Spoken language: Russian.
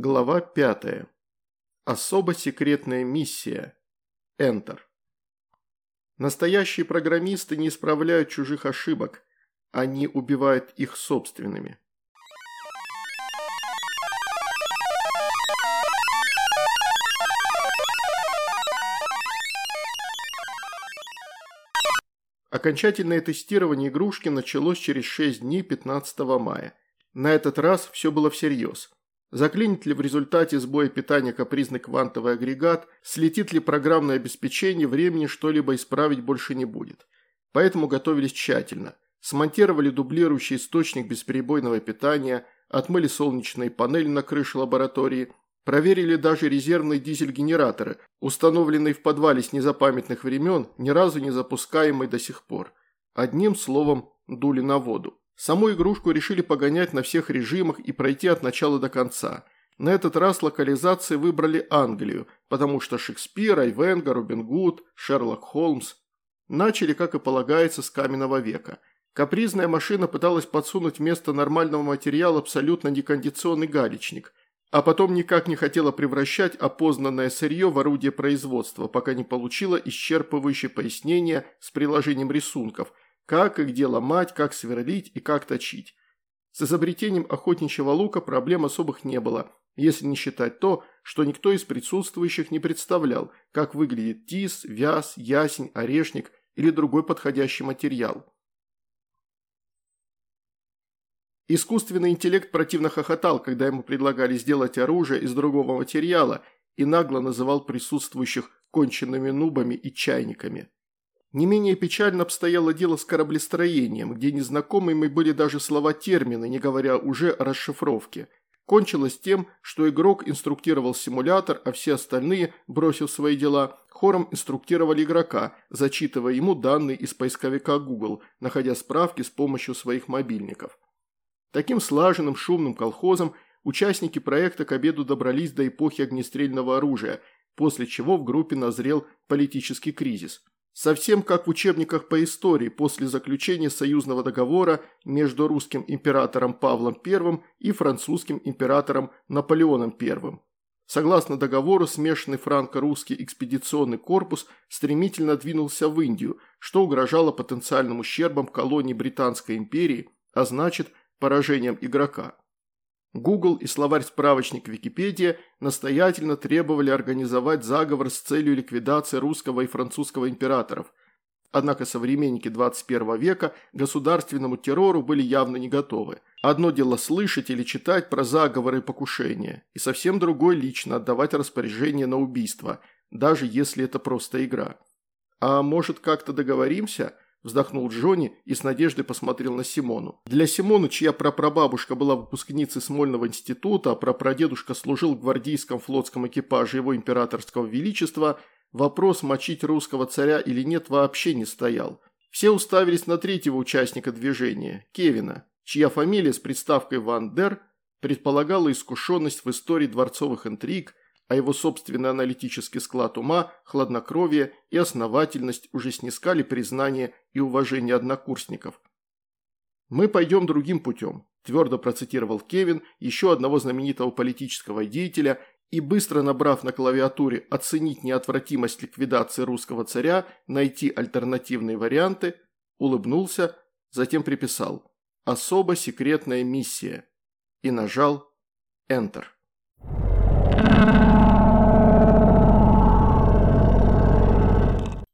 Глава 5. Особо секретная миссия. Enter. Настоящие программисты не исправляют чужих ошибок, они убивают их собственными. Окончательное тестирование игрушки началось через 6 дней 15 мая. На этот раз все было всерьез. Заклинит ли в результате сбоя питания капризный квантовый агрегат, слетит ли программное обеспечение, времени что-либо исправить больше не будет. Поэтому готовились тщательно. Смонтировали дублирующий источник бесперебойного питания, отмыли солнечные панели на крыше лаборатории, Проверили даже резервные дизель-генераторы, установленные в подвале с незапамятных времен, ни разу не запускаемые до сих пор. Одним словом, дули на воду. Саму игрушку решили погонять на всех режимах и пройти от начала до конца. На этот раз локализации выбрали Англию, потому что Шекспир, Айвенга, Робин Гуд, Шерлок Холмс начали, как и полагается, с каменного века. Капризная машина пыталась подсунуть вместо нормального материала абсолютно некондиционный галечник – а потом никак не хотела превращать опознанное сырье в орудие производства, пока не получила исчерпывающее пояснение с приложением рисунков, как и где ломать, как сверлить и как точить. С изобретением охотничьего лука проблем особых не было, если не считать то, что никто из присутствующих не представлял, как выглядит тис, вяз, ясень, орешник или другой подходящий материал. Искусственный интеллект противно хохотал, когда ему предлагали сделать оружие из другого материала и нагло называл присутствующих конченными нубами и чайниками. Не менее печально обстояло дело с кораблестроением, где незнакомыми были даже слова-термины, не говоря уже о расшифровке. Кончилось тем, что игрок инструктировал симулятор, а все остальные, бросив свои дела, хором инструктировали игрока, зачитывая ему данные из поисковика Google, находя справки с помощью своих мобильников. Таким слаженным шумным колхозом участники проекта к обеду добрались до эпохи огнестрельного оружия, после чего в группе назрел политический кризис. Совсем как в учебниках по истории после заключения союзного договора между русским императором Павлом I и французским императором Наполеоном I. Согласно договору, смешанный франко-русский экспедиционный корпус стремительно двинулся в Индию, что угрожало потенциальным ущербом колонии Британской империи, а значит поражением игрока. Google и словарь-справочник Википедия настоятельно требовали организовать заговор с целью ликвидации русского и французского императоров. Однако современники 21 века государственному террору были явно не готовы. Одно дело слышать или читать про заговоры и покушения, и совсем другое лично отдавать распоряжение на убийство, даже если это просто игра. А может как-то договоримся – вздохнул Джонни и с надеждой посмотрел на Симону. Для Симоны, чья прапрабабушка была выпускницей Смольного института, а прапрадедушка служил в гвардейском флотском экипаже его императорского величества, вопрос мочить русского царя или нет вообще не стоял. Все уставились на третьего участника движения, Кевина, чья фамилия с приставкой Ван Дер предполагала искушенность в истории дворцовых интриг, а его собственный аналитический склад ума, хладнокровие и основательность уже снискали признание и уважение однокурсников. «Мы пойдем другим путем», – твердо процитировал Кевин, еще одного знаменитого политического деятеля, и быстро набрав на клавиатуре «оценить неотвратимость ликвидации русского царя», найти альтернативные варианты, улыбнулся, затем приписал «особо секретная миссия» и нажал Enter.